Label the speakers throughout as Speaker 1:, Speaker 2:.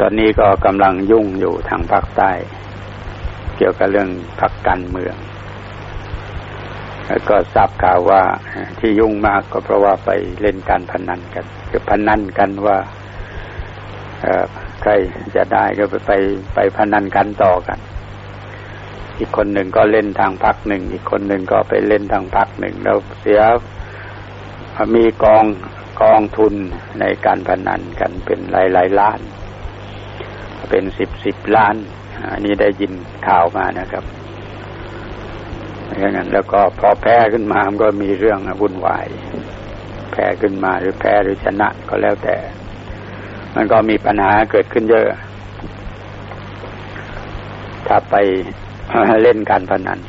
Speaker 1: ตอนนี้ก็กำลังยุ่งอยู่ทางภาคใต้ เกี่ยวกับเรื่องพักการเมือง แล้วก็ทราบข่าวว่าที่ยุ่งมากก็เพราะว่าไปเล่นการพนันกันคือพนันกันว่าใครจะได้ก็ไปไปไปพนันกันต่อกัน อีกคนหนึ่งก็เล่นทางพักหนึ่ง อีกคนหนึ่งก็ไปเล่นทางพักหนึ่งแล้วเสียมีกองกองทุนในการพนันกันเป็นหลายหลายล้าน เป็นสิบสิบล้าน อันนี้ได้ยินข่าวมานะครับอย่างนั้นแล้วก็พอแพ้ขึ้นมามันก็มีเรื่องวุ่นวาย แพ้ขึ้นมาหรือแพ้หรือชนะก็แล้วแต่ มันก็มีปัญหาเกิดขึ้นเยอะ ถ้าไปเล่นการพนัน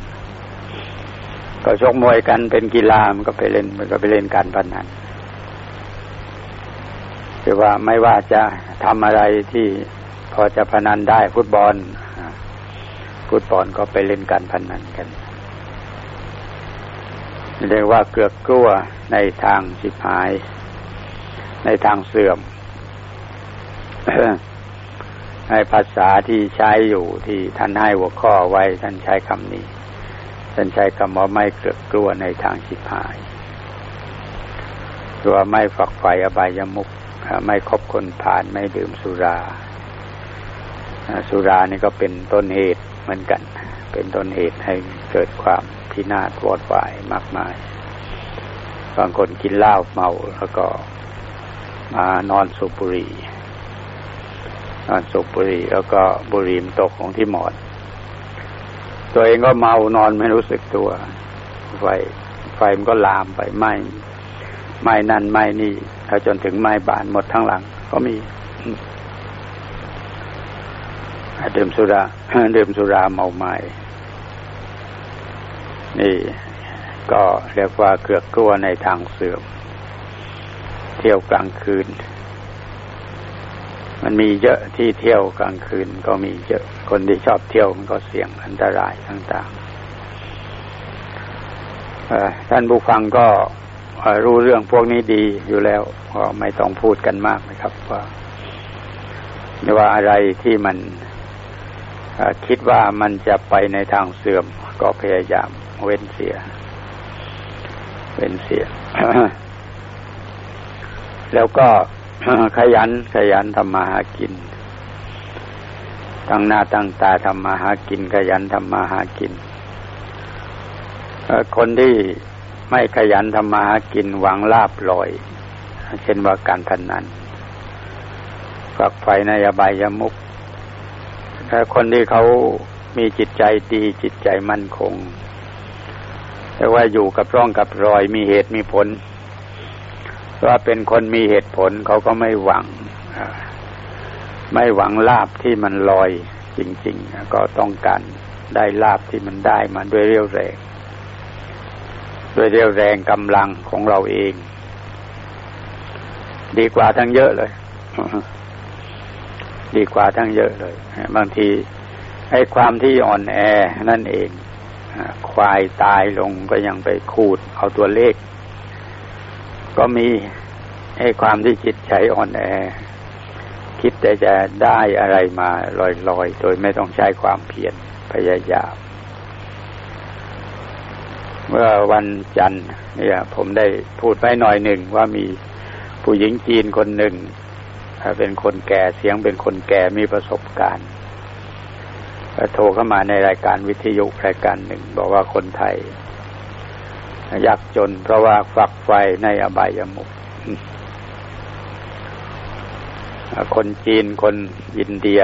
Speaker 1: ก็ชกมวยกันเป็นกีฬามันก็ไปเล่น มันก็ไปเล่นการพนันคือว่าไม่ว่าจะทำอะไรที่ พอจะพนันได้ฟุตบอลฟุตบอลก็ไปเล่นการพนันกันเรียกว่าเกือกกลัวในทางสิบหาย ในทางเสื่อมในภาษาที่ใช้อยู่ที่ท่านให้หัวข้อไว้ท่านใช้คำนี้ ท่านใช้คำว่าไม่เกือกกลัวในทางสิบหายตัวไม่ฝักใฝ่อบายมุกไม่คบคนผ่านไม่ดื่มสุรา สุรานี่ก็เป็นต้นเหตุเหมือนกัน เป็นต้นเหตุให้เกิดความพินาศวอดวายมากมาย บางคนกินเหล้าเมาแล้วก็มานอนสูบบุหรี่นอนสูบบุหรี่แล้วก็บุหรี่มตกของที่หมอนตัวเองก็เมานอนไม่รู้สึกตัว ไฟไฟมันก็ลามไปไหม้ไหม้นั่นไหม้นี่ถ้าจนถึงไหม้บานหมดทั้งหลัง ก็มี ดื่มสุราดื่มสุราเมาไม้นี่ก็เรียกว่าเกือกกลัวในทางเสื่อม เที่ยวกลางคืน มันมีเยอะที่เที่ยวกลางคืนก็มีเยอะ คนที่ชอบเที่ยวมันก็เสี่ยงอันตรายต่างๆท่านผู้ฟังก็รู้เรื่องพวกนี้ดีอยู่แล้วก็ไม่ต้องพูดกันมากนะครับว่าไม่ว่าอะไรที่มัน คิดว่ามันจะไปในทางเสื่อม ก็พยายามเว้นเสีย เว้นเสีย แล้วก็ขยันขยันทำมาหากิน ตั้งหน้าตั้งตาทำมาหากิน ขยันทำมาหากิน คนที่ไม่ขยันทำมาหากินหวังลาบลอย เช่นว่าการพนันฝักไฟในอบายามุก คนที่เขามีจิตใจดีจิตใจมั่นคง แต่ว่าอยู่กับร่องกับรอยมีเหตุมีผลว่าเป็นคนมีเหตุผลเขาก็ไม่หวัง ไม่หวังลาบที่มันลอยจริง ๆ ก็ต้องการได้ลาบที่มันได้มาด้วยเรียวแรงด้วยเรียวแรงกำลังของเราเอง ดีกว่าทั้งเยอะเลย ดีกว่าทั้งเยอะเลย บางทีไอ้ความที่อ่อนแอนั่นเองควายตายลงก็ยังไปขูดเอาตัวเลข ก็มีไอ้ความที่จิตใจอ่อนแอ คิดแต่จะได้อะไรมาลอยๆ โดยไม่ต้องใช้ความเพียรพยายามเมื่อวันจันทร์เนี่ย ผมได้พูดไปหน่อยหนึ่งว่ามีผู้หญิงจีนคนหนึ่ง เป็นคนแก่เสียงเป็นคนแก่มีประสบการณ์โทรเข้ามาในรายการวิทยุรายการหนึ่ง บอกว่าคนไทยยากจนเพราะว่าฝักไฟในอบายมุกคนจีนคนอินเดีย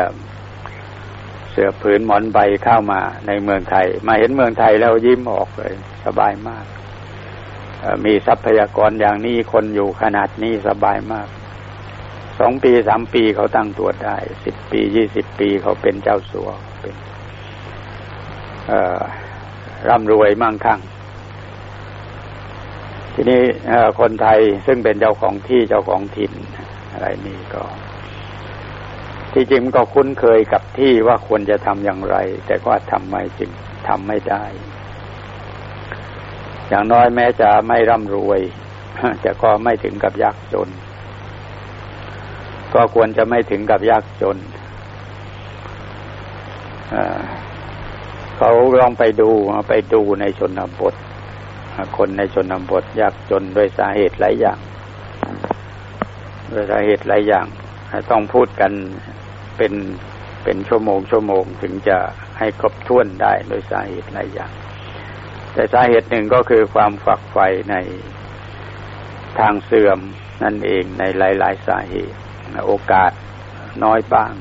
Speaker 1: เสือผืนหมอนใบเข้ามาในเมืองไทย มาเห็นเมืองไทยแล้วยิ้มออกเลย สบายมาก มีทรัพยากรอย่างนี้คนอยู่ขนาดนี้สบายมาก สองปีสามปีเขาตั้งตัวได้สิบปียี่สิบปีเขาเป็นเจ้าสัวเป็นร่ำรวยมั่งคั่ง ทีนี้คนไทยซึ่งเป็นเจ้าของที่เจ้าของถิ่น อะไรนี่ก็ ที่จริงก็คุ้นเคยกับที่ว่าควรจะทำอย่างไร แต่ก็ทำไม่จริงทำไม่ได้ อย่างน้อยแม้จะไม่ร่ำรวยจะก็ไม่ถึงกับยากจน ก็ควรจะไม่ถึงกับยากจน เขาลองไปดูไปดูในชนบท คนในชนบทยากจนด้วยสาเหตุหลายอย่างด้วยสาเหตุหลายอย่าง ต้องพูดกันเป็นเป็นชั่วโมงชั่วโมงถึงจะให้ครบถ้วนได้โดยสาเหตุหลายอย่าง แต่สาเหตุหนึ่งก็คือความฝักใฝ่ในทางเสื่อมนั่นเองในหลาย ๆ สาเหตุ โอกาสน้อยบ้าง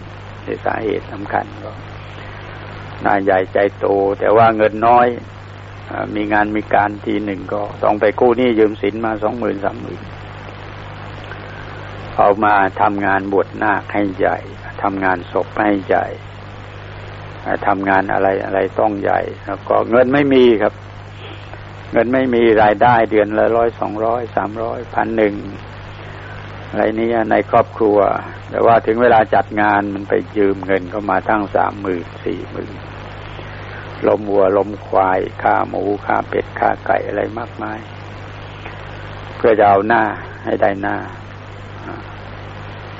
Speaker 1: ในสาเหตุสำคัญก็นายใหญ่ใจโต แต่ว่าเงินน้อยมีงานมีการทีหนึ่งก็ต้องไปกู้หนี้ยืมสินมาสองหมื่นสามหมื่นเอามาทำงานบวชนาคให้ใหญ่ทำงานศพให้ใหญ่ทำงานอะไรอะไรต้องใหญ่ แล้วก็เงินไม่มีครับ เงินไม่มีรายได้เดือนละร้อยสองร้อยสามร้อยพันหนึ่ง อะไรนี้ในครอบครัว แต่ว่าถึงเวลาจัดงานมันไปยืมเงินก็มาทั้งสามหมื่นสี่หมื่นลมวัวลมควายค่าหมูค่าเป็ดค่าไก่อะไรมากมาย เพื่อจะเอาหน้าให้ได้หน้า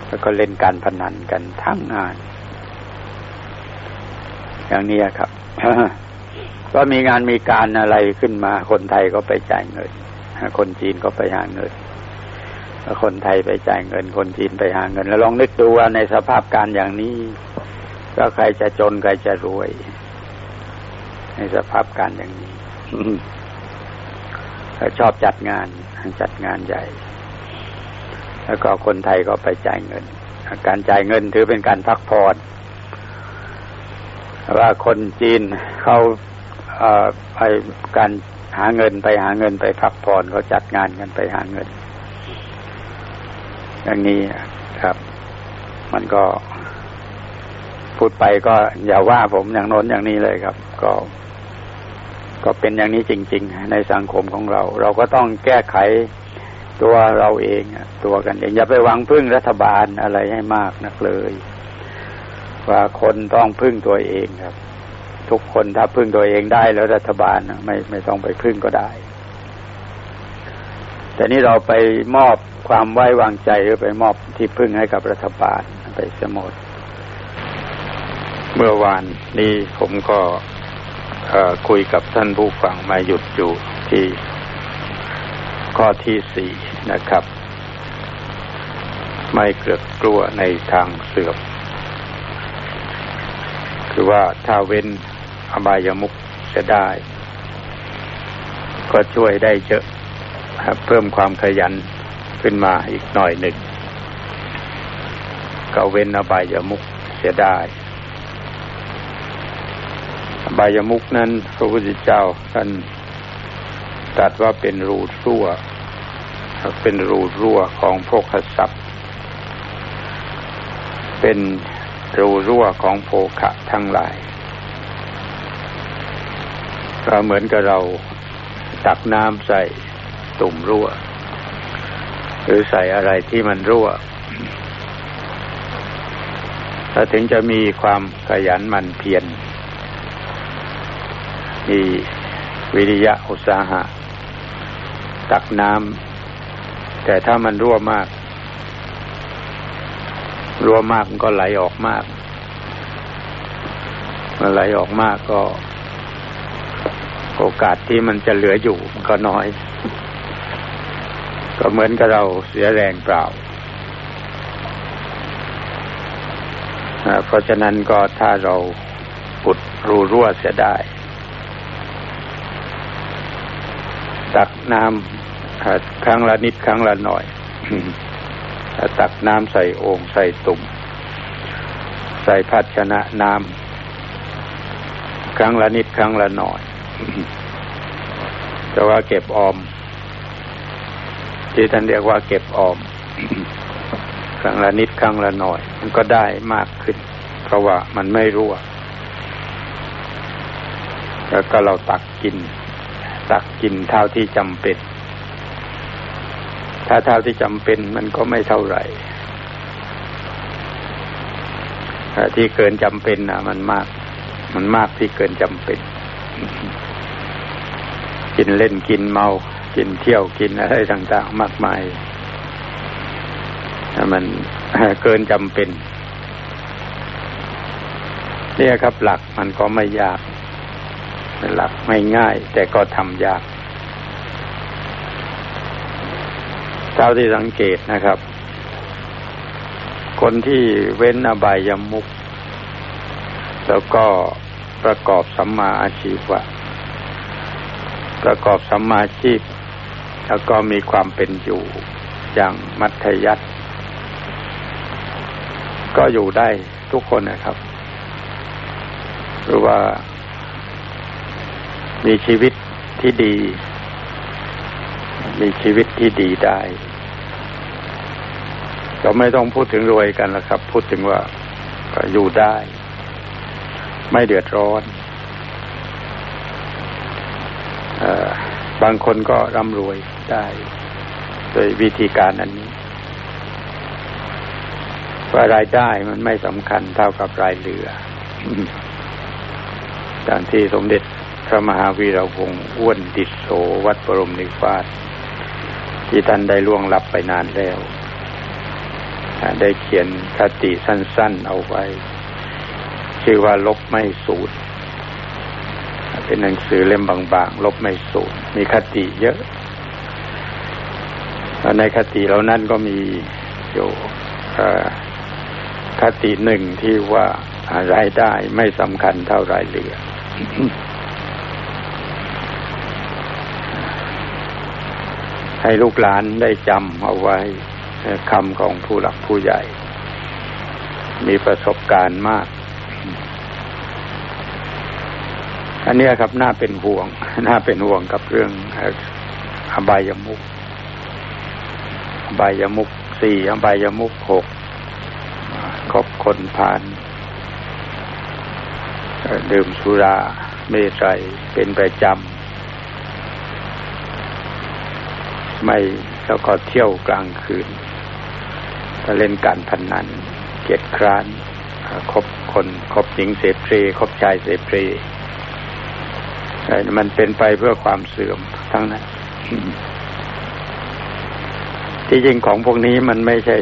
Speaker 1: แล้วก็เล่นการพนันกันทั้งงาน อย่างนี้ครับก็มีงานมีการอะไรขึ้นมา คนไทยก็ไปจ่ายเงินคนจีนก็ไปหาเงิน คนไทยไปจ่ายเงินคนจีนไปหาเงิน แล้วลองนึกดูว่าในสภาพการอย่างนี้ ก็ใครจะจนใครจะรวย ในสภาพการอย่างนี้ชอบจัดงานจัดงานใหญ่ แล้วก็คนไทยก็ไปจ่ายเงิน การจ่ายเงินถือเป็นการพักผ่อนว่าคนจีนเขาไปการหาเงินไปหาเงินไปพักผ่อนเขาจัดงานกันไปหาเงิน อย่างนี้ครับ มันก็ พูดไปก็อย่าว่าผมอย่างโน้นอย่างนี้เลยครับ ก็ ก็เป็นอย่างนี้จริง ๆ ในสังคมของเรา เราก็ต้องแก้ไขตัวเราเองตัวกันเองอย่าไปหวังพึ่งรัฐบาลอะไรให้มากนักเลย ว่าคนต้องพึ่งตัวเองครับ ทุกคนถ้าพึ่งตัวเองได้แล้วรัฐบาลไม่ไม่ต้องไปพึ่งก็ได้ แต่นี่เราไปมอบความไว้วางใจหรือไปมอบที่พึ่งให้กับรัฐบาลไปสมดเมื่อวานนี้ผมก็คุยกับท่านผู้ฟังมาหยุดอยู่ที่ข้อที่สี่นะครับ ไม่เกลือกลัวในทางเสื่อมคือว่าถ้าเว้นอบายมุกจะได้ ก็ช่วยได้เยอะ เพิ่มความขยันขึ้นมาอีกหน่อยหนึ่งก็เว้นอบายามุกเสียได้อบายามุกนั้น พระพุทธเจ้าท่านตัดว่าเป็นรูรั่ว เป็นรูรั่วของโพกทรัพย์ เป็นรูรั่วของโภคะทั้งหลายก็เหมือนกับเราตักน้ำใส่ ตุ่มรั่ว หรือใส่อะไรที่มันรั่วถ้าถึงจะมีความขยันหมั่นเพียรมีวิริยะอุตสาหะ ตักน้ำแต่ถ้ามันรั่วมาก รั่วมากมันก็ไหลออกมากมันไหลออกมากก็ โอกาสที่มันจะเหลืออยู่มันก็น้อย ก็เหมือนกับเราเสียแรงเปล่า เพราะฉะนั้นก็ถ้าเราปุดรูรั่วเสียได้ตักน้ำครั้งละนิดครั้งละหน่อยตักน้ำใส่โอ่งใส่ตุ่ม ใส่ภาชนะน้ำครั้งละนิดครั้งละหน่อยแต่ว่าเก็บออม ที่ท่านเรียกว่าเก็บออมครั้งละนิดครั้งละหน่อย มันก็ได้มากขึ้น เพราะว่ามันไม่รั่ว แล้วก็เราตักกิน ตักกินเท่าที่จำเป็น ถ้าเท่าที่จำเป็นมันก็ไม่เท่าไหร่แต่ที่เกินจำเป็นนะมันมาก มันมากที่เกินจำเป็น กินเล่นกินเมา กินเที่ยวกินอะไรต่าง ๆ มากมายมันเกินจำเป็นเนี่ยครับหลักมันก็ไม่ยาก หลักไม่ง่าย แต่ก็ทำยากเท่าที่สังเกตนะครับ คนที่เว้นอบายยมุกแล้วก็ประกอบสัมมาอาชีวะประกอบสัมมาอาชีพ แล้วก็มีความเป็นอยู่อย่างมัธยัติก็อยู่ได้ทุกคนนะครับ หรือว่ามีชีวิตที่ดี มีชีวิตที่ดีได้ เราไม่ต้องพูดถึงรวยกันแล้วครับ พูดถึงว่าอยู่ได้ ไม่เดือดร้อนบางคนก็ร่ำรวย ได้ โดยวิธีการอันนี้ ว่ารายได้มันไม่สำคัญเท่ากับรายเหลือดังที่สมเด็จพระมหาวีระวงศ์อ้วนดิโสวัดปรมนิวาสที่ท่านได้ล่วงลับไปนานแล้ว ได้เขียนคติสั้น ๆ เอาไว้ ชื่อว่าลบไม่สูตรเป็นหนังสือเล่มบางๆ ลบไม่สูตรมีคติเยอะ ในคติเหล่านั้นก็มีอยู่คติหนึ่งที่ว่ารายได้ไม่สำคัญเท่ารายเหลือ ให้ลูกหลานได้จำเอาไว้คำของผู้หลักผู้ใหญ่ มีประสบการณ์มาก อันนี้ครับน่าเป็นห่วง น่าเป็นห่วงกับเรื่องอบายามุก อบายามุกสี่อบายามุกหกคบคนผ่านดื่มสุราเมรัยเป็นประจำ ไม่แล้วก็เที่ยวกลางคืนเล่นการพนนันเกียรคร้านคบคนคบหญิงเสพเรคบชายเสพเรมันเป็นไปเพื่อความเสื่อมทั้งนั้น ที่จริงของพวกนี้มันไม่ใช่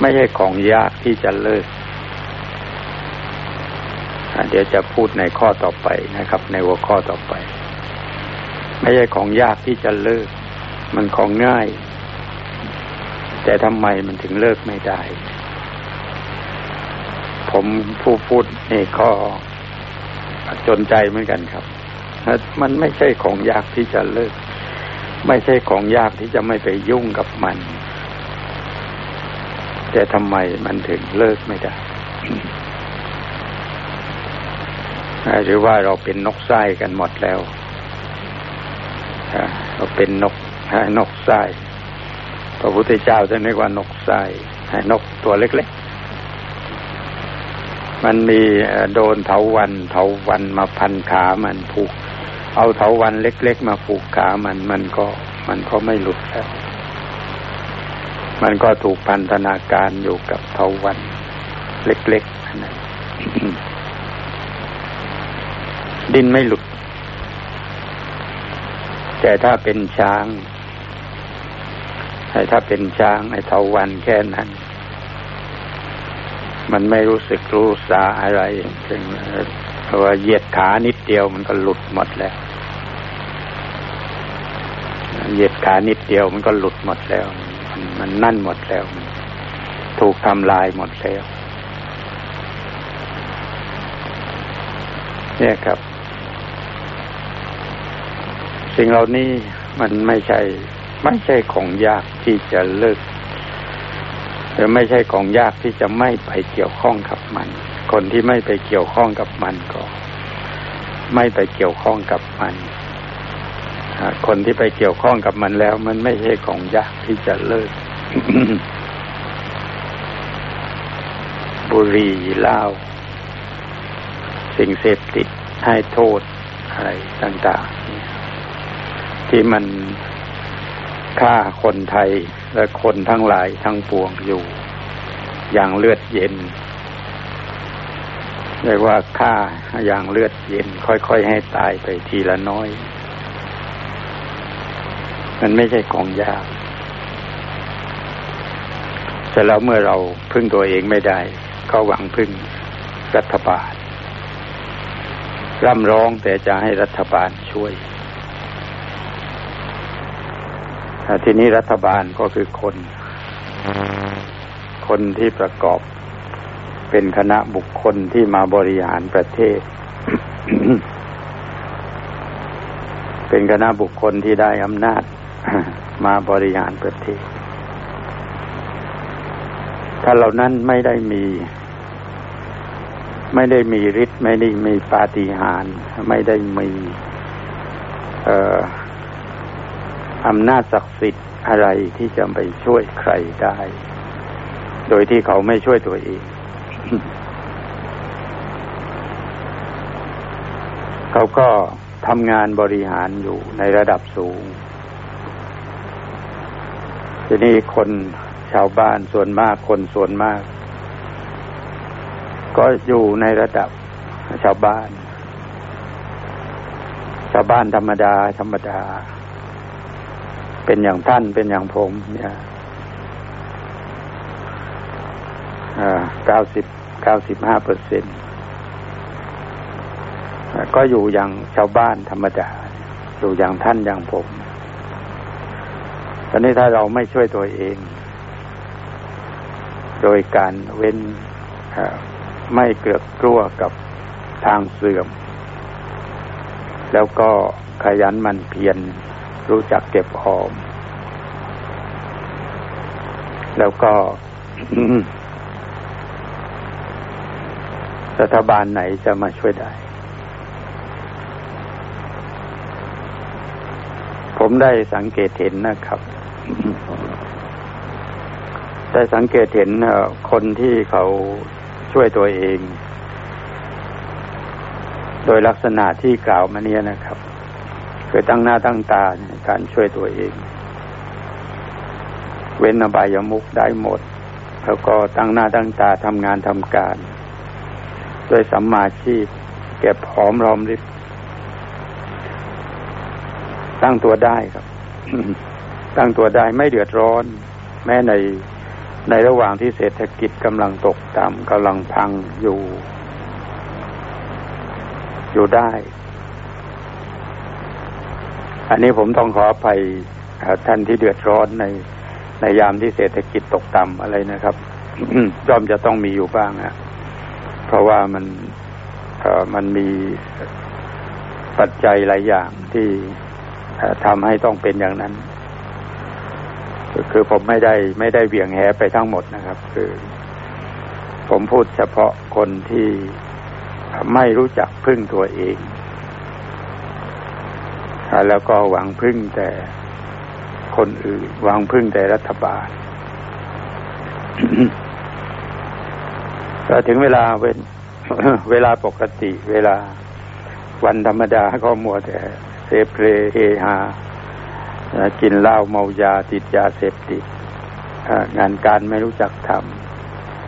Speaker 1: ไม่ใช่ของยากที่จะเลิกเดี๋ยวจะพูดในข้อต่อไปนะครับ ในหัวข้อต่อไป ไม่ใช่ของยากที่จะเลิก มันของง่าย แต่ทำไมมันถึงเลิกไม่ได้ ผมผู้พูดในข้อจนใจเหมือนกันครับ มันไม่ใช่ของยากที่จะเลิก ไม่ใช่ของยากที่จะไม่ไปยุ่งกับมัน แต่ทำไมมันถึงเลิกไม่ได้หรือว่าเราเป็นนกไส้กันหมดแล้วเราเป็นนกนกไส้พระพุทธเจ้าจะเรียกว่านกไส้นกตัวเล็กๆ มันมีโดนเถาวันเถาวันมาพันขามันผูก เอาเถาวันเล็กๆมาผูกขามันมันก็ มันก็ไม่หลุดแล้ว มันก็ถูกพันธนาการอยู่กับเทาวันเล็กๆนะดินไม่หลุด แต่ถ้าเป็นช้างไอ้ถ้าเป็นช้างไอ้เทาวันแค่นั้น มันไม่รู้สึกรู้สาอะไรเพ ราะว่าเหยียดขานิดเดียวมันก็หลุดหมดแล้ว เหยียดขานิดเดียวมันก็หลุดหมดแล้ว มันนั่นหมดแล้ว ถูกทำลายหมดแล้วเนี่ยครับ สิ่งเหล่านี้มันไม่ใช่ ไม่ใช่ของยากที่จะเลิกหรือไม่ใช่ของยากที่จะไม่ไปเกี่ยวข้องกับมัน คนที่ไม่ไปเกี่ยวข้องกับมันก็ไม่ไปเกี่ยวข้องกับมันคนที่ไปเกี่ยวข้องกับมันแล้ว มันไม่ใช่ของยากที่จะเลิก บุหรี่เหล้าสิ่งเสพติดให้โทษอะไรต่างๆ ที่มันฆ่าคนไทยและคนทั้งหลายทั้งปวงอยู่ อย่างเลือดเย็น เรียกว่าฆ่าอย่างเลือดเย็น ค่อยๆให้ตายไปทีละน้อย มันไม่ใช่ของยากเสร็จแล้วเมื่อเราพึ่งตัวเองไม่ได้ ก็หวังพึ่งรัฐบาล ร่ำร้องแต่จะให้รัฐบาลช่วยทีนี้รัฐบาลก็คือคน คนที่ประกอบ เป็นคณะบุคคลที่มาบริหารประเทศ เป็นคณะบุคคลที่ได้อำนาจมาบริหารประเทศ ถ้าเหล่านั้นไม่ได้มี ไม่ได้มีฤทธิ์ไม่ได้มีปาฏิหาริย์ไม่ได้มีอำนาจศักดิ์สิทธิ์อะไรที่จะไปช่วยใครได้ โดยที่เขาไม่ช่วยตัวเอง เขาก็ทำงานบริหารอยู่ในระดับสูง ทีนี้คนชาวบ้านส่วนมากคนส่วนมาก ก็อยู่ในระดับชาวบ้าน ชาวบ้านธรรมดา ธรรมดา เป็นอย่างท่านเป็นอย่างผม เนี่ยเก้าสิบ เก้าสิบห้าเปอร์เซ็นต์ก็อยู่อย่างชาวบ้านธรรมดา อยู่อย่างท่านอย่างผมตอนนี้ถ้าเราไม่ช่วยตัวเอง โดยการเว้นไม่เกลือกกลัวกับทางเสื่อม แล้วก็ขยันมันเพียรรู้จักเก็บหอม แล้วก็ รัฐบาลไหนจะมาช่วยได้ ผมได้สังเกตเห็นนะครับ ได้สังเกตเห็นคนที่เขาช่วยตัวเอง โดยลักษณะที่กล่าวมาเนี้ยนะครับคือตั้งหน้าตั้งตาในการช่วยตัวเอง เว้นอบายมุกได้หมด แล้วก็ตั้งหน้าตั้งตาทำงานทำการ ด้วยสัมมาชีพ เก็บหอมรอมริบตั้งตัวได้ครับ ตั้งตัวได้ไม่เดือดร้อน แม้ในในระหว่างที่เศรษฐกิจกำลังตกต่ำกำลังพังอยู่ อยู่ได้ อันนี้ผมต้องขออภัยท่านที่เดือดร้อนในในยามที่เศรษฐกิจตกต่ำอะไรนะครับย่อมจะต้องมีอยู่บ้างฮะ ราะว่ามันมันมีปัจจัยหลายอย่างที่ทำให้ต้องเป็นอย่างนั้นคือผมไม่ได้ไม่ได้เบี่ยงแหไปทั้งหมดนะครับ คือ ผมพูดเฉพาะคนที่ไม่รู้จักพึ่งตัวเอง แล้วก็หวังพึ่งแต่คนอื่น หวังพึ่งแต่รัฐบาล ก็ถึงเวลาเว้นเวลาปกติ เวลาวันธรรมดาก็มัวแต่เเพลเฮฮากินเหล้าเมายาติดยาเสพติดงานการไม่รู้จักท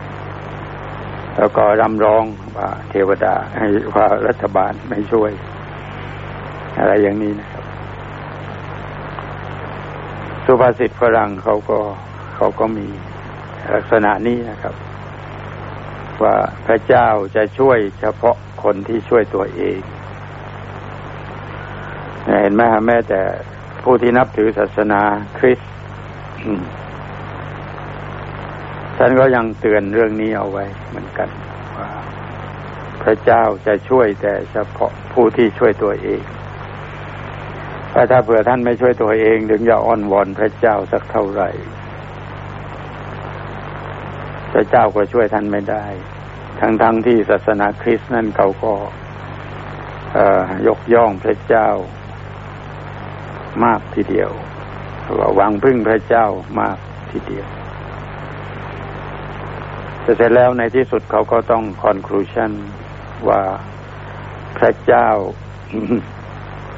Speaker 1: ำแล้วก็รำร้องว่าเทวดาให้ว่ารัฐบาลไม่ช่วย อะไรอย่างนี้นะครับ สุภาษิตฝรั่งเขาก็เขาก็มีลักษณะนี้นะครับ ว่าพระเจ้าจะช่วยเฉพาะคนที่ช่วยตัวเองเห็นไหมฮะแม้แต่ผู้ที่นับถือศาสนาคริสต์ท่านก็ยังเตือนเรื่องนี้เอาไว้เหมือนกันว่าพระเจ้าจะช่วยแต่เฉพาะผู้ที่ช่วยตัวเองถ้าถ้าเผื่อท่านไม่ช่วยตัวเองถึงจะอ้อนวอนพระเจ้าสักเท่าไหร่ พระเจ้าก็ช่วยท่านไม่ได้ ทั้งๆทที่ศาสนาคริสต์นั่นเขาก็ยกย่องพระเจ้ามากทีเดียวว่าหวังพึ่งพระเจ้ามากทีเดียวแต่เสร็จแล้วในที่สุดเขาก็ต้องคอนคลูชันว่าพระเจ้า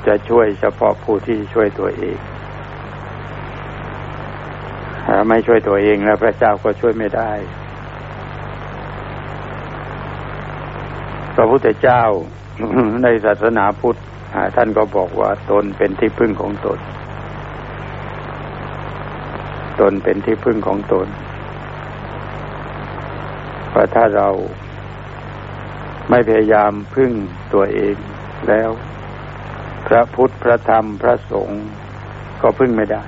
Speaker 1: จะช่วยเฉพาะผู้ที่ช่วยตัวเองไม่ช่วยตัวเองแล้วพระเจ้าก็ช่วยไม่ได้ พระพุทธเจ้าในศาสนาพุทธท่านก็บอกว่าตนเป็นที่พึ่งของตน ตนเป็นที่พึ่งของตนว่าะถ้าเราไม่พยายามพึ่งตัวเองแล้ว พระพุทธพระธรรมพระสงฆ์ก็พึ่งไม่ได้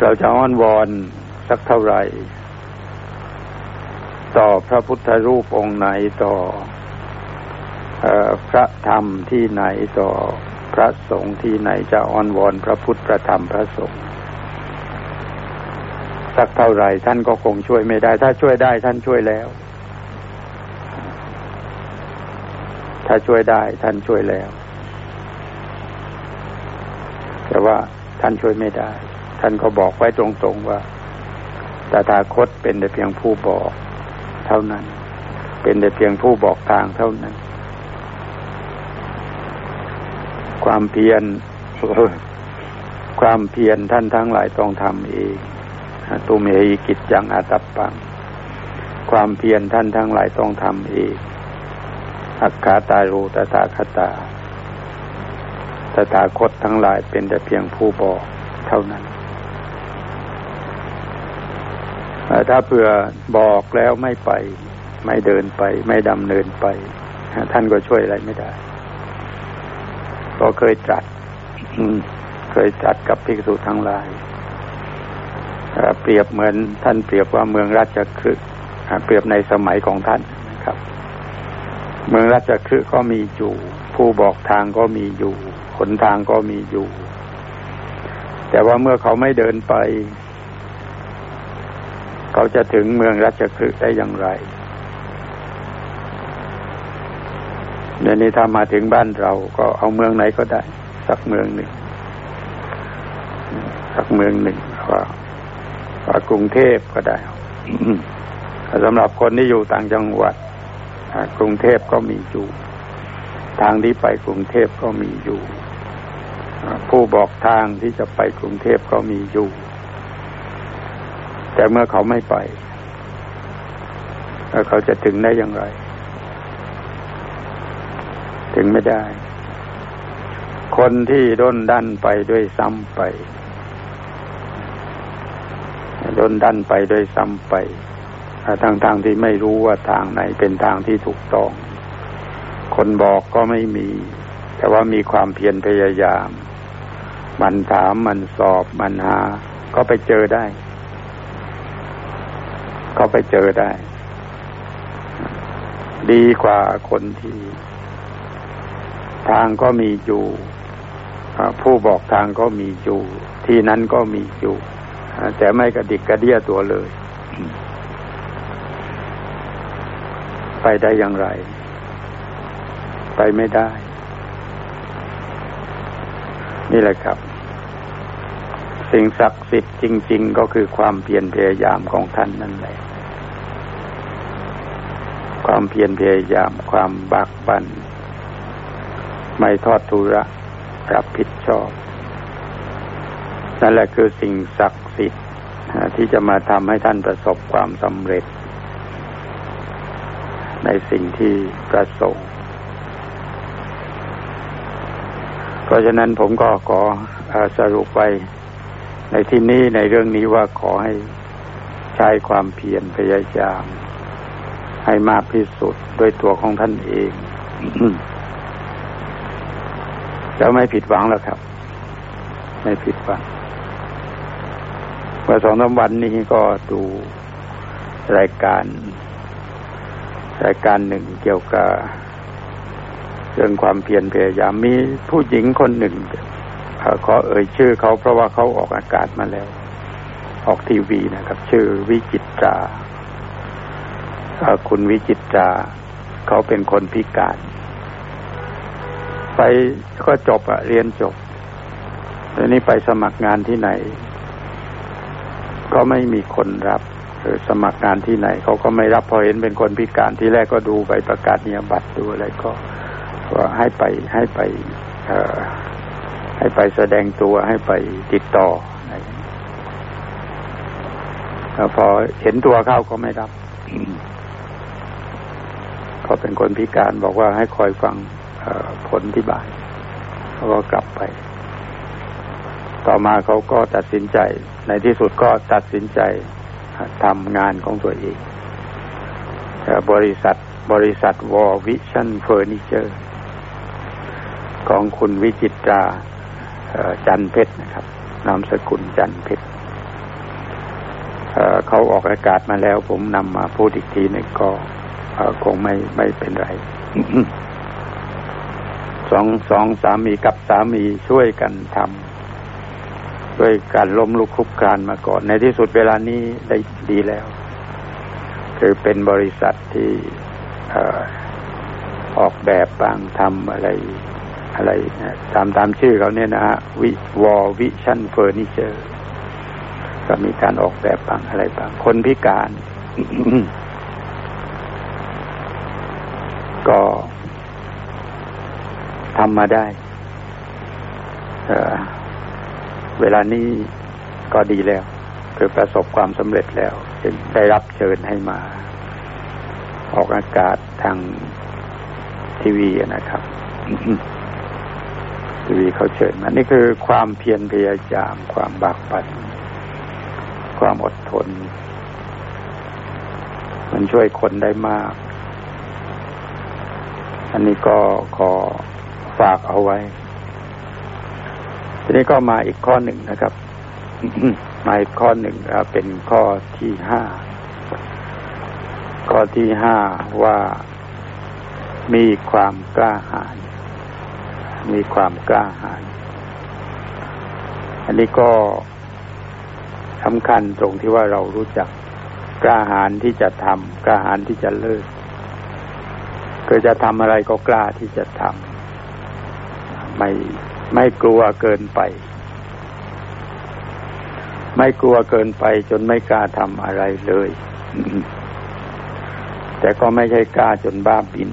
Speaker 1: เราจะอ้อนวอนสักเท่าไหร่ ต่อพระพุทธรูปองค์ไหนต่อพระธรรมที่ไหนต่อพระสงฆ์ที่ไหนจะอ้อนวอนพระพุทธพระธรรมพระสงฆ์สักเท่าไหร่ท่านก็คงช่วยไม่ได้ ถ้าช่วยได้ท่านช่วยแล้ว ถ้าช่วยได้ท่านช่วยแล้ว แต่ว่าท่านช่วยไม่ได้ ท่านก็บอกไว้ตรงๆว่าตถาคตเป็นแต่เพียงผู้บอก เท่านั้น เป็นแต่เพียงผู้บอกทางเท่านั้น ความเพียรความเพียรท่านทั้งหลายต้องทำเองตุเมหิกิจยังอาตับปัง ความเพียรท่านทั้งหลายต้องทำเองอักขาตารูตถาคตาตถาคตทั้งหลายเป็นแต่เพียงผู้บอกเท่านั้น ถ้าเผื่อบอกแล้วไม่ไป ไม่เดินไป ไม่ดำเนินไป ท่านก็ช่วยอะไรไม่ได้ก็เคยจัดเคยจัดกับภิกษุทั้งหลายเปรียบเหมือนท่านเปรียบว่าเมืองราชคฤห์เปรียบในสมัยของท่านนะครับ เมืองราชคฤห์ก็มีอยู่ ผู้บอกทางก็มีอยู่ขนทางก็มีอยู่ แต่ว่าเมื่อเขาไม่เดินไป เขาจะถึงเมืองราชคฤห์ได้อย่างไรเดี๋ยวนี้ถ้ามาถึงบ้านเราก็เอาเมืองไหนก็ได้ สักเมืองหนึ่ง สักเมืองหนึ่งว่ากรุงเทพก็ได้สำหรับคนที่อยู่ต่างจังหวัดกรุงเทพก็มีอยู่ ทางที่ไปกรุงเทพก็มีอยู่ ผู้บอกทางที่จะไปกรุงเทพก็มีอยู่ แต่เมื่อเขาไม่ไปแล้วเขาจะถึงได้อย่างไร ถึงไม่ได้ คนที่ด้นดันไปด้วยซ้ำไปดนดันไปโดยซ้ำไปทางทางที่ไม่รู้ว่าทางไหนเป็นทางที่ถูกต้อง คนบอกก็ไม่มี แต่ว่ามีความเพียรพยายาม มันถามมันสอบมันหา ก็ไปเจอได้ ก็ไปเจอได้ ดีกว่าคนที่ ทางก็มีอยู่ผู้บอกทางก็มีอยู่ ที่นั้นก็มีอยู่แต่ไม่กระดิกกระเดี้ยตัวเลย ไปได้อย่างไร ไปไม่ได้ นี่แหละครับ สิ่งศักดิ์สิทธิ์จริง ๆ ก็คือความเพียรพยายามของท่านนั่นแหละ ความเพียรพยายามความบากบัน่นไม่ทอดทุระรับผิดชอบ นั่นแหละคือสิ่งศักดิ์สิทธิ์ที่จะมาทำให้ท่านประสบความสำเร็จ ในสิ่งที่ประสงค์ เพราะฉะนั้นผมก็ขอสรุปไปในที่นี้ในเรื่องนี้ว่าขอให้ใช้ความเพียรพยายาม ให้มากที่สุดด้วยตัวของท่านเองแล้วไม่ผิดหวังแล้วครับ ไม่ผิดหวังเมื่อสองสาวันนี้ก็ดูรายการ รายการหนึ่งเกี่ยวกับเรื่องความเพียรพยายามมีผู้หญิงคนหนึ่งขอเอ่ยชื่อเขาเพราะว่าเขาออกอากาศมาแล้ว ออกทีวีนะครับ ชื่อวิจิตรา คุณวิจิตราเขาเป็นคนพิการ ไปก็จบอะเรียนจบแล้วนี้ไปสมัครงานที่ไหน ก็ไม่มีคนรับหรือสมัครงานที่ไหน เขาก็ไม่รับพอเห็นเป็นคนพิการที่แรกก็ดูใบประกาศนียบัตรดูอะไรก็ว่าให้ไปให้ไปให้ไปแสดงตัวให้ไปติดต่อพอเห็นตัวเข้าก็ไม่รับ ก็เป็นคนพิการบอกว่าให้คอยฟังผลที่บ้านเขาก็กลับไป ต่อมาเขาก็ตัดสินใจ ในที่สุดก็ตัดสินใจทำงานของตัวเองบริษัทบริษัทวอวิชั่นเฟอร์นิเจอร์ ของคุณวิจิตราจันเพชรนะครับ นามสกุลจันเพชรเขาออกอากาศมาแล้วผมนำมาพูดอีกทีนึงก็ คงไม่ไม่เป็นไรสองสองสามีกับสามีช่วยกันทำด้วยการล้มลุกคลุกคลานมาก่อน ในที่สุดเวลานี้ได้ดีแล้ว คือเป็นบริษัทที่ออกแบบบางทำอะไรอะไรตามตามชื่อเขาเนี่ยนะฮะวิวอวิชั่นเฟอร์นิเจอร์ก็มีการออกแบบบางอะไรบางคนพิการ ก็ทำมาได้เเวลานี้ก็ดีแล้ว คือประสบความสำเร็จแล้วจึงได้รับเชิญให้มา ออกอากาศทางทีวีนะครับ ทีวีเขาเชิญมา นี่คือความเพียรพยายาม ความบากบั่นความอดทน มันช่วยคนได้มาก อันนี้ก็ขอฝากเอาไว้ ทีนี้ก็มาอีกข้อหนึ่งนะครับ มาอีกข้อหนึ่งเป็นข้อที่ห้า ข้อที่ห้าว่ามีความกล้าหาญ มีความกล้าหาญ อันนี้ก็สำคัญตรงที่ว่าเรารู้จักกล้าหาญที่จะทำกล้าหาญที่จะเลิก คือจะทำอะไรก็กล้าที่จะทำไม่ไม่กลัวเกินไป ไม่กลัวเกินไปจนไม่กล้าทำอะไรเลย แต่ก็ไม่ใช่กล้าจนบ้าบิน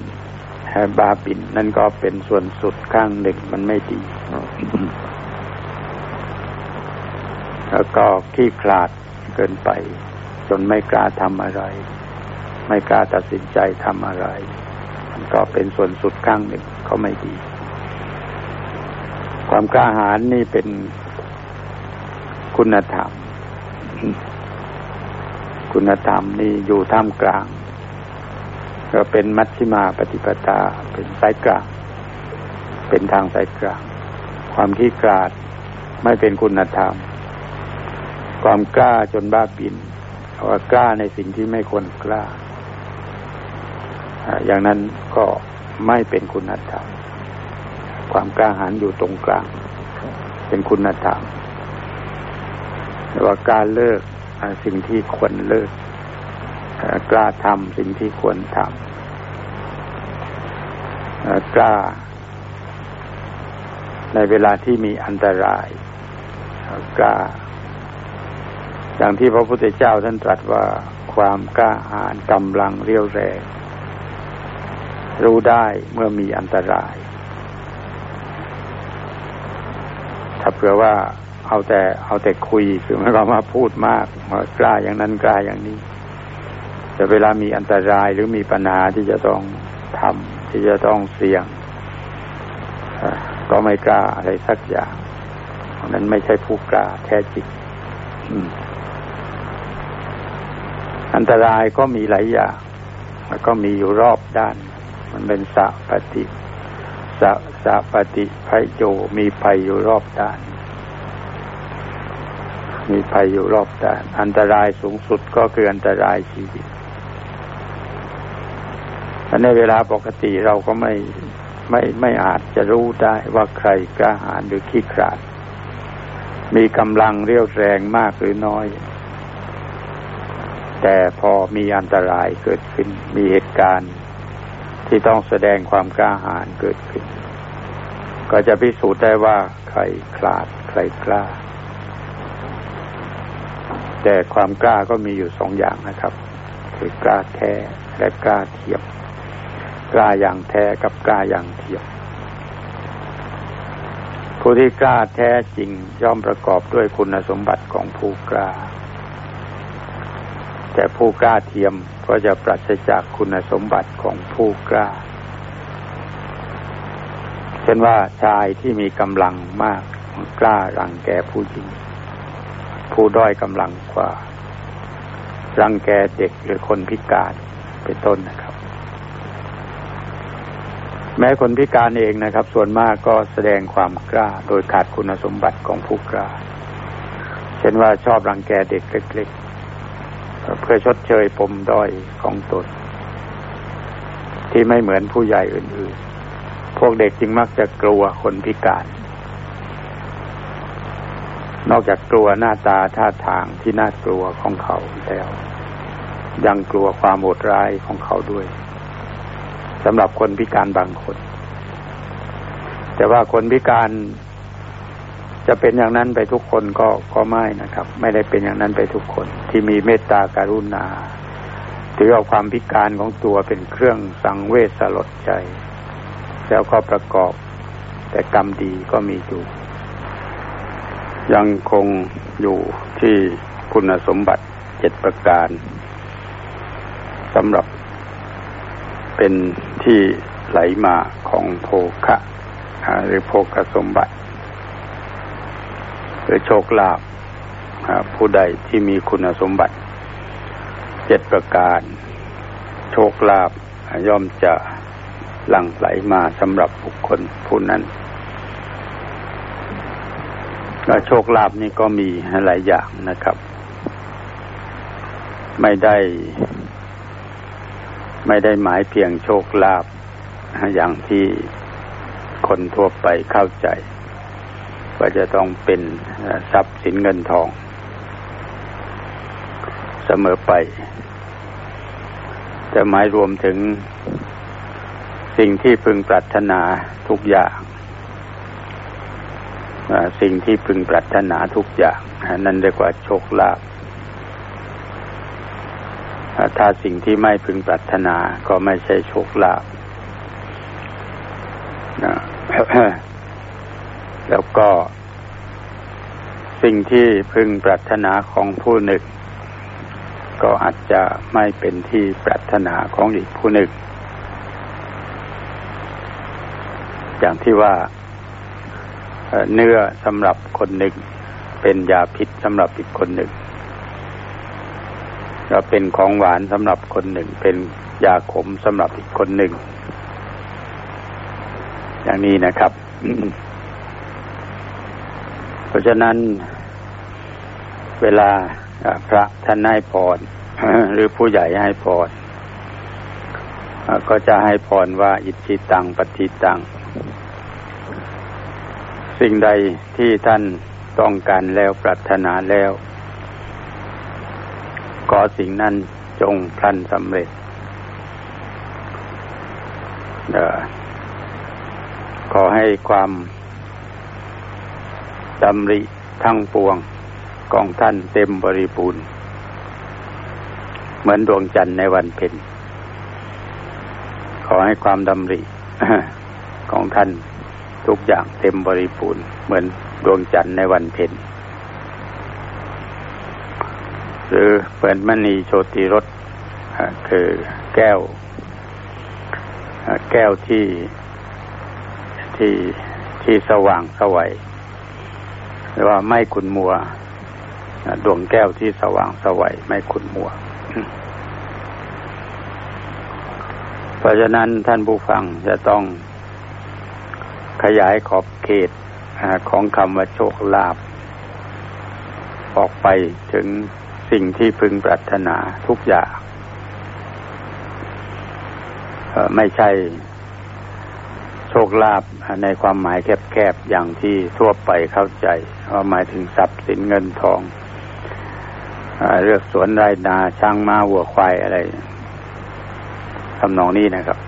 Speaker 1: บาบินนั่นก็เป็นส่วนสุดข้างหนึ่งมันไม่ดี แล้วก็ขี้คลาดเกินไป จนไม่กล้าทำอะไร ไม่กล้าตัดสินใจทำอะไร ก็เป็นส่วนสุดข้างหนึ่งเขาไม่ดี ความกล้าหาญนี่เป็นคุณธรรม คุณธรรมนี่อยู่ท่ามกลาง ก็เป็นมัชฌิมาปฏิปทาเป็นสายกลาง เป็นทางสายกลาง ความที่กราดไม่เป็นคุณธรรม ความกล้าจนบ้าบินว่ากล้าในสิ่งที่ไม่ควรกล้า อย่างนั้นก็ไม่เป็นคุณธรรมความกล้าหาญอยู่ตรงกลาง เป็นคุณธรรมว่าการเลิกสิ่งที่ควรเลิกกล้าทำสิ่งที่ควรทำกล้า ในเวลาที่มีอันตรายกล้า อย่างที่พระพุทธเจ้าท่านตรัสว่าความกล้าหาญกำลังเรียวแรง รู้ได้เมื่อมีอันตราย ถ้าเผื่อว่าเอาแต่เอาแต่คุยคือไม่ก็มาพูดมากว่ากล้าอย่างนั้นกล้าอย่างนี้ แต่เวลามีอันตรายหรือมีปัญหาที่จะต้องทำที่จะต้องเสี่ยงก็ไม่กล้าอะไรสักอย่างเพราะนั้นไม่ใช่ผู้กล้าแท้จริงอันตรายก็มีหลายอย่างแล้วก็มีอยู่รอบด้าน มันเป็นสะปฏิสะสะปฏิภัยโยมีภัยอยู่รอบด้าน มีภัยอยู่รอบด้าน อันตรายสูงสุดก็คืออันตรายชีวิตในเวลาปกติเราก็ไม่ไม่ไม่อาจจะรู้ได้ว่าใครกล้าหาญหรือขี้ขลาด มีกำลังเรียวแรงมากหรือน้อย แต่พอมีอันตรายเกิดขึ้นมีเหตุการณ์ ที่ต้องแสดงความกล้าหาญเกิดขึ้น ก็จะพิสูจน์ได้ว่าใครคลาดใครกล้า แต่ความกล้าก็มีอยู่สองอย่างนะครับ คือกล้าแท้และกล้าเทียม กล้าอย่างแท้กับกล้าอย่างเทียมผู้ที่กล้าแท้จริงย่อมประกอบด้วยคุณสมบัติของผู้กล้า แต่ผู้กล้าเทียม ก็จะปราศจากคุณสมบัติของผู้กล้า เช่นว่าชายที่มีกำลังมากกล้ารังแกผู้หญิง ผู้ด้อยกำลังกว่า รังแกเด็กหรือคนพิการเป็นต้นนะครับ แม้คนพิการเองนะครับ ส่วนมากก็แสดงความกล้าโดยขาดคุณสมบัติของผู้กล้า เช่นว่าชอบรังแกเด็กเล็กๆ เพื่อชดเชยปมด้อยของตนที่ไม่เหมือนผู้ใหญ่อื่น ๆ พวกเด็กจึงมักจะกลัวคนพิการ นอกจากกลัวหน้าตาท่าทางที่น่ากลัวของเขาแล้ว ยังกลัวความโหดร้ายของเขาด้วยสำหรับคนพิการบางคน แต่ว่าคนพิการ จะเป็นอย่างนั้นไปทุกคนก็ก็ไม่นะครับ ไม่ได้เป็นอย่างนั้นไปทุกคน ที่มีเมตตาการุณาถือเอาความพิการของตัวเป็นเครื่องสังเวชสลดใจ แล้วก็ประกอบ แต่กรรมดีก็มีอยู่ ยังคงอยู่ที่คุณสมบัติเจ็ดประการสำหรับเป็นที่ไหลมาของโภคะหรือโภคสมบัติ รือโชคลาภผู้ใดที่มีคุณสมบัติเจ็ดประการ โชคลาภย่อมจะหลั่งไหลมาสำหรับบุคคลผู้นั้นและโชคลาภนี่ก็มีหลายอย่างนะครับ ไม่ได้ ไม่ได้หมายเพียงโชคลาภอย่างที่คนทั่วไปเข้าใจ ว่าจะต้องเป็นทรัพย์สินเงินทอง เสมอไป จะหมายรวมถึงสิ่งที่พึงปรารถนาทุกอย่าง สิ่งที่พึงปรารถนาทุกอย่าง นั่นเรียกว่าโชคลาภถ้าสิ่งที่ไม่พึงปรารถนาก็ไม่ใช่โชคลาภ แล้วก็ สิ่งที่พึงปรารถนาของผู้หนึ่ง ก็อาจจะไม่เป็นที่ปรารถนาของอีกผู้หนึ่ง อย่างที่ว่าเนื้อสำหรับคนหนึ่ง เป็นยาพิษสำหรับอีกคนหนึ่งเราเป็นของหวานสำหรับคนหนึ่ง เป็นยาขมสำหรับอีกคนหนึ่ง อย่างนี้นะครับ ราะฉะนั้นเวลาพระท่านให้พรหรือผู้ใหญ่ให้พรก็จะให้พรว่า อิจิตังปฏิตัง สิ่งใดที่ท่านต้องการแล้วปรารถนาแล้วขอสิ่งนั้นจงพลันสำเร็จขอให้ความ ดำริทั้งปวงของท่านเต็มบริบูรณ์ เหมือนดวงจันทร์ในวันเพ็ญขอให้ความดำริของท่านทุกอย่างเต็มบริบูรณ์เหมือนดวงจันทร์ในวันเพ็ญหรือเหมือนมณีโชติรสคือแก้ว แก้วที่ที่ที่สว่างสวัย หรือว่าไม่ขุนมัวดวงแก้วที่สว่างสวัยไม่ขุนมัว เพราะฉะนั้นท่านผู้ฟังจะต้องขยายขอบเขตของคำว่าโชคลาภออกไปถึงสิ่งที่พึงปรารถนาทุกอย่างไม่ใช่ ชคลาภในความหมายแคบๆอย่างที่ทั่วไปเข้าใจว่าหมายถึงทรัพย์สินเงินทองเลือกสวนไรนาช้างม้าวัวควายอะไรทำนองนี้นะครับ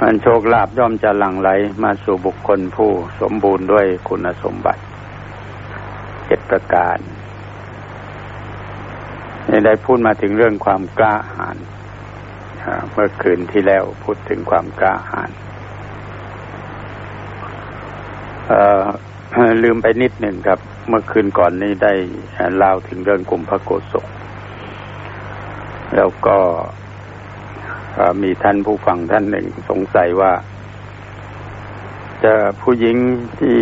Speaker 1: มันโชคลาภย่อมจะหลั่งไหลมาสู่บุคคลผู้สมบูรณ์ด้วยคุณสมบัติเจ็ดประการนี่ได้พูดมาถึงเรื่องความกล้าหาญ เมื่อคืนที่แล้วพูดถึงความกล้าหาญลืมไปนิดหนึ่งครับ เมื่อคืนก่อนนี้ได้เล่าถึงเรื่องกลุ่มพระโกศกแล้วก็มีท่านผู้ฟังท่านหนึ่งสงสัยว่า จะผู้หญิงที่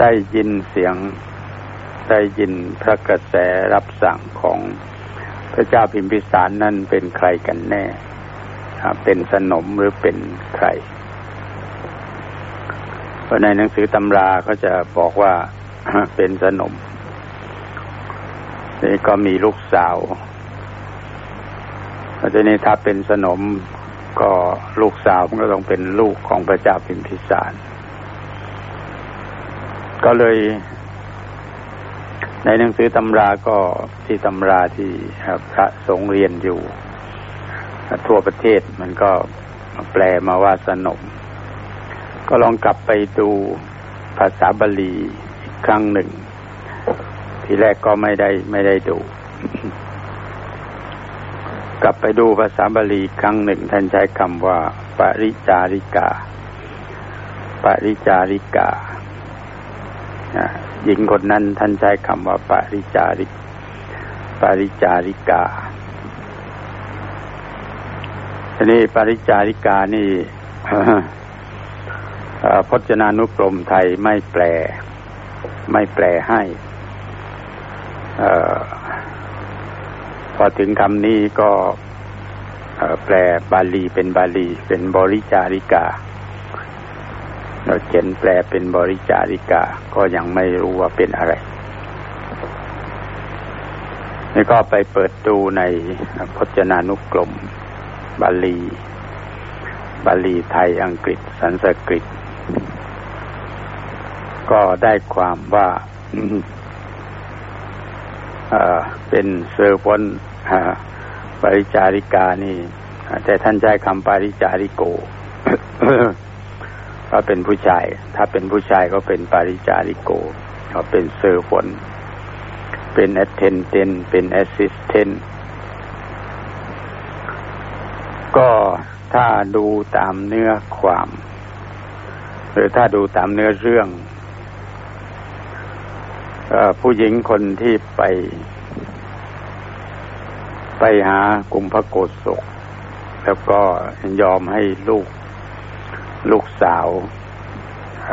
Speaker 1: ได้ยินเสียงได้ยินพระกระแสรับสั่งของ พระเจ้าพิมพิสารนั่นเป็นใครกันแน่ เป็นสนมหรือเป็นใคร เพราะในหนังสือตำราเขาจะบอกว่าเป็นสนมนี่ก็มีลูกสาวเพราะทีนี้ถ้าเป็นสนมก็ลูกสาวมันก็ต้องเป็นลูกของพระเจ้าพิมพิสาร ก็เลย ในหนังสือตำราก็ที่ตำราที่พระสงฆ์เรียนอยู่ ทั่วประเทศมันก็แปลมาว่าสนม ก็ลองกลับไปดูภาษาบาลีอีกครั้งหนึ่ง ทีแรกก็ไม่ได้ไม่ได้ดู กลับไปดูภาษาบาลีครั้งหนึ่ง ท่านใช้คำว่า ปริจาริกา ปริจาริกา หญิงคนนั้นท่านใช้คำว่าปาริจาริปาริจาริกาทีนี้ปาริจาริกานี่พจนานุกรมไทยไม่แปล ไม่แปลให้พอถึงคำนี้ก็แปลบาลีเป็นบาลี เป็นบริจาริกา เราเขียนแปลเป็นบริจาริกา ก็ยังไม่รู้ว่าเป็นอะไรนี่ก็ไปเปิดดูในพจนานุกรมบาลี บาลีไทยอังกฤษ สันสกฤต ก็ได้ความว่าเป็น servant ปริจาริกานี่ แต่ท่านใช้คำปริจาริโก ก็เป็นผู้ชาย ถ้าเป็นผู้ชายก็เป็นปริจาริโกก็เป็น servant เป็น attendant เป็น assistantก็ถ้าดูตามเนื้อความ หรือถ้าดูตามเนื้อเรื่องผู้หญิงคนที่ไป ไปหากุมพระโกศก แล้วก็ยอมให้ลูก ลูกสาวอ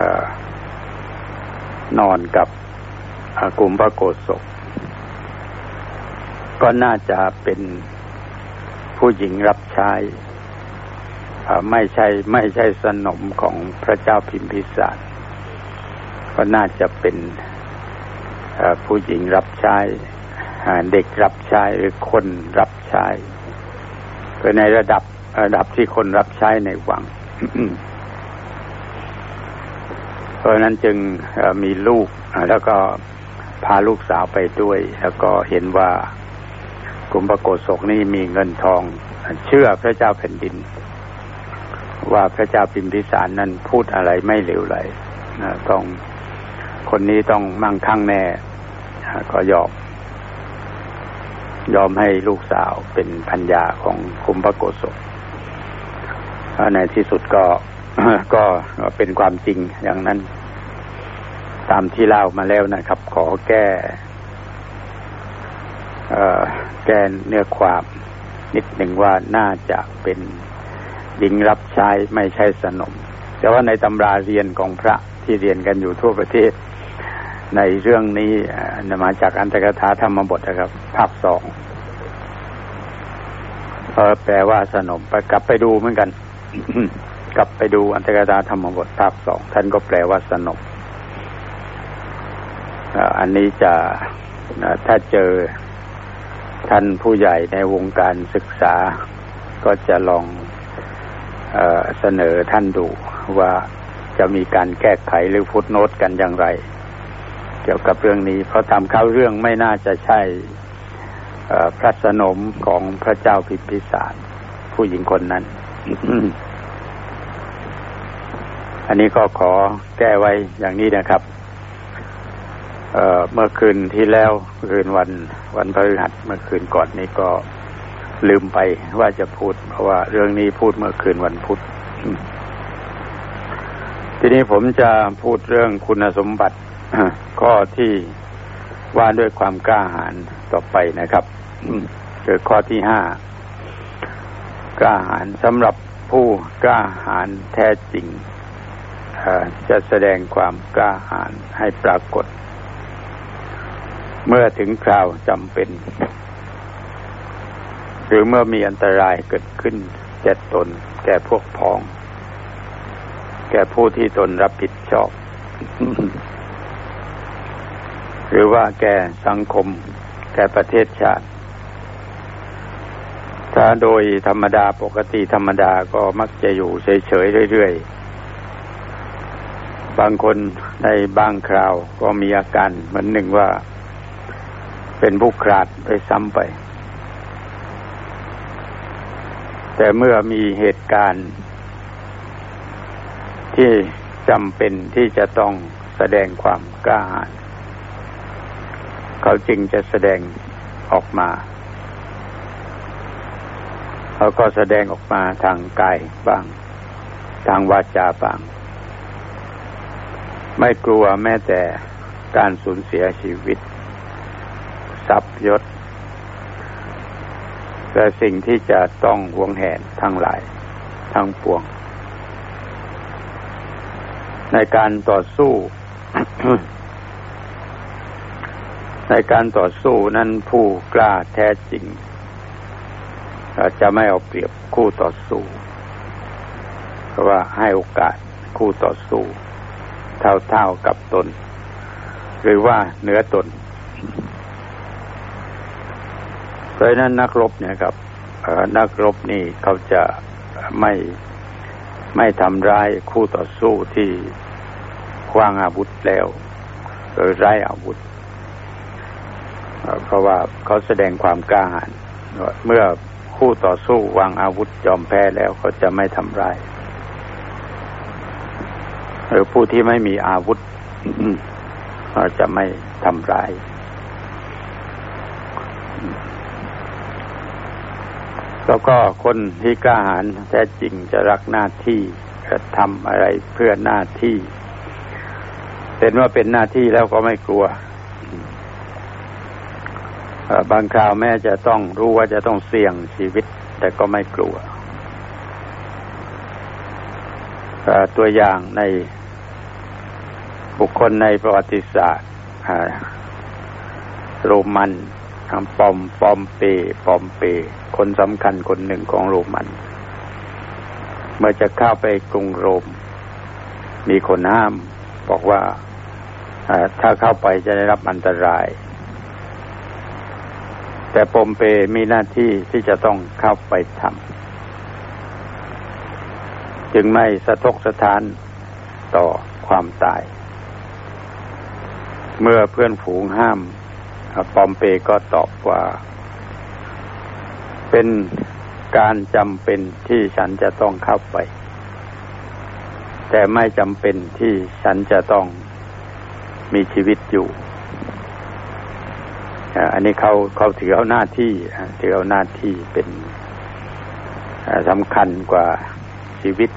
Speaker 1: นอนกับกลุ่มพระโกศก ก็น่าจะเป็นผู้หญิงรับใช้ไม่ใช่ไม่ใช่สนมของพระเจ้าพิมพิสารก็น่าจะเป็นผู้หญิงรับใช้เด็กรับใช้หรือคนรับใช้คือในระดับระดับที่คนรับใช้ในวัง ราะนั้นจึงมีลูกแล้วก็พาลูกสาวไปด้วย แล้วก็เห็นว่ากลุ่มประโกศกนี่มีเงินทอง เชื่อพระเจ้าแผ่นดิน ว่าพระเจ้าพิมพิสารนั้นพูดอะไรไม่เหลวไหลต้องคนนี้ต้องมั่งคั่งแน่ก็ยอมยอมให้ลูกสาวเป็นพัญญาของคุมพระโกศลในที่สุดก็ ก็เป็นความจริงอย่างนั้น ตามที่เล่ามาแล้วนะครับ ขอแก้แก้เนื้อความนิดหนึ่งว่าน่าจะเป็นหญิงรับใช้ไม่ใช่สนม แต่ว่าในตำราเรียนของพระที่เรียนกันอยู่ทั่วประเทศ ในเรื่องนี้มาจากอันตรกถาธรรมบทนะครับ ภาคสองแปลว่าสนมไปกลับไปดูเหมือนกัน กลับไปดูอันตรกาธรรมบทภาคสองท่านก็แปลว่าสนมอันนี้จะถ้าเจอท่านผู้ใหญ่ในวงการศึกษา ก็จะลองเอเสนอท่านดูว่าจะมีการแก้ไขหรือฟุตโนตกันอย่างไร เกี่ยวกับเรื่องนี้ เพราะตามเข้าเรื่องไม่น่าจะใช่พระสนมของพระเจ้าพิมพิสารผู้หญิงคนนั้น อันนี้ก็ขอแก้ไว้อย่างนี้นะครับเเมื่อคืนที่แล้วคืนวันวันพฤหัสเมื่อคืนก่อนนี้ก็ลืมไปว่าจะพูด เพราะว่า เรื่องนี้พูดเมื่อคืนวันพุธทีนี้ผมจะพูดเรื่องคุณสมบัติข้อที่ว่าด้วยความกล้าหาญต่อไปนะครับคือข้อที่ห้ากล้าหาญสำหรับผู้กล้าหาญแท้จริง จะแสดงความกล้าหาญให้ปรากฏ เมื่อถึงคราวจำเป็น หรือเมื่อมีอันตรายเกิดขึ้นแก่ตน แก่พวกพ้อง แก่ผู้ที่ตนรับผิดชอบ หรือว่าแก่สังคม แก่ประเทศชาติถ้าโดยธรรมดาปกติธรรมดาก็มักจะอยู่เฉยๆเรื่อย บางคนในบางคราวก็มีอาการเหมือนหนึ่งว่าเป็นผู้ขาดไปซ้ำไป แต่เมื่อมีเหตุการณ์ ที่จำเป็นที่จะต้องแสดงความกล้าหาญเขาจึงจะแสดงออกมา เขาก็แสดงออกมาทางกายบ้าง ทางวาจาบ้าง ไม่กลัวแม้แต่การสูญเสียชีวิต ทรัพย์ยศ และสิ่งที่จะต้องหวงแหนทั้งหลาย ทั้งปวง ในการต่อสู้ ในการต่อสู้นั้นผู้กล้าแท้จริงจะไม่เอาเปรียบคู่ต่อสู้ เพราะว่าให้โอกาสคู่ต่อสู้ เท่าๆกับตน หรือว่าเหนือตน เพราะนั้นนักรบเนี่ยครับนักรบนี่เขาจะไม่ไม่ทำร้ายคู่ต่อสู้ที่คว้างอาวุธแล้วหรือไร้อาวุธ เพราะว่าเขาแสดงความกล้าหาญเมื่อคู่ต่อสู้วางอาวุธยอมแพ้แล้วเขาจะไม่ทำร้าย หรือผู้ที่ไม่มีอาวุธจะไม่ทำร้าย แล้วก็คนที่กล้าหาญแท้จริงจะรักหน้าที่จะทำอะไรเพื่อหน้าที่เห็นว่าเป็นหน้าที่แล้วก็ไม่กลัว บางคราวแม้จะต้องรู้ว่าจะต้องเสี่ยงชีวิต แต่ก็ไม่กลัว ตัวอย่างในบุคคลในประวัติศาสตร์โรมันทำปอมปอมเปปอมเป คนสำคัญคนหนึ่งของโรมัน เมื่อจะเข้าไปกรุงโรม มีคนห้าม บอกว่าถ้าเข้าไปจะได้รับอันตราย แต่ปอมเปมีหน้าที่ที่จะต้องเข้าไปทำ จึงไม่สะทกสะท้านต่อความตาย เมื่อเพื่อนฝูงห้ามปอมเปก็ตอบว่า เป็นการจำเป็นที่ฉันจะต้องเข้าไป แต่ไม่จำเป็นที่ฉันจะต้องมีชีวิตอยู่อันนี้เขาเขาถือเอาหน้าที่ถือเอาหน้าที่เป็นสำคัญกว่าชีวิต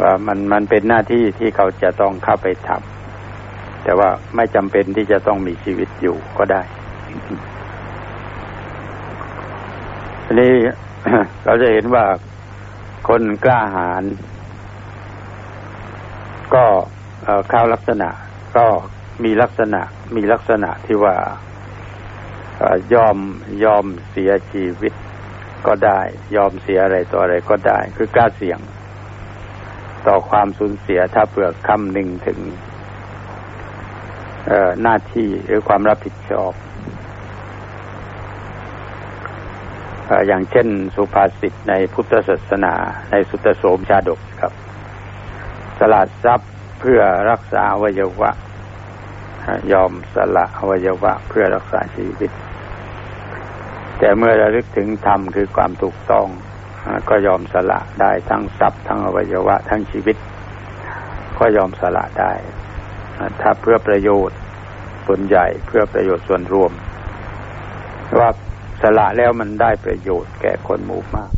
Speaker 1: ว่ามันมันเป็นหน้าที่ที่เขาจะต้องเข้าไปทำแต่ว่าไม่จำเป็นที่จะต้องมีชีวิตอยู่ก็ได้อันนี้เราจะเห็นว่าคนกล้าหาญก็เข้าลักษณะ ก็มีลักษณะ มีลักษณะที่ว่ายอมยอมเสียชีวิตก็ได้ ยอมเสียอะไรต่ออะไรก็ได้ คือกล้าเสี่ยง ต่อความสูญเสียถ้าเผื่อคำหนึ่งถึงหน้าที่หรือความรับผิดชอบอย่างเช่น สุภาษิตในพุทธศาสนา ในสุตโสมชาดกครับ สละทรัพย์เพื่อรักษาอวัยวะ ยอมสละอวัยวะเพื่อรักษาชีวิต แต่เมื่อระลึกถึงธรรมคือความถูกต้อง ก็ยอมสละได้ทั้งทรัพย์ทั้งอวัยวะ ทั้งชีวิต ก็ยอมสละได้ ถ้าเพื่อประโยชน์ส่วนใหญ่เพื่อประโยชน์ส่วนรวม ว่าสละแล้วมันได้ประโยชน์แก่คนหมู่มาก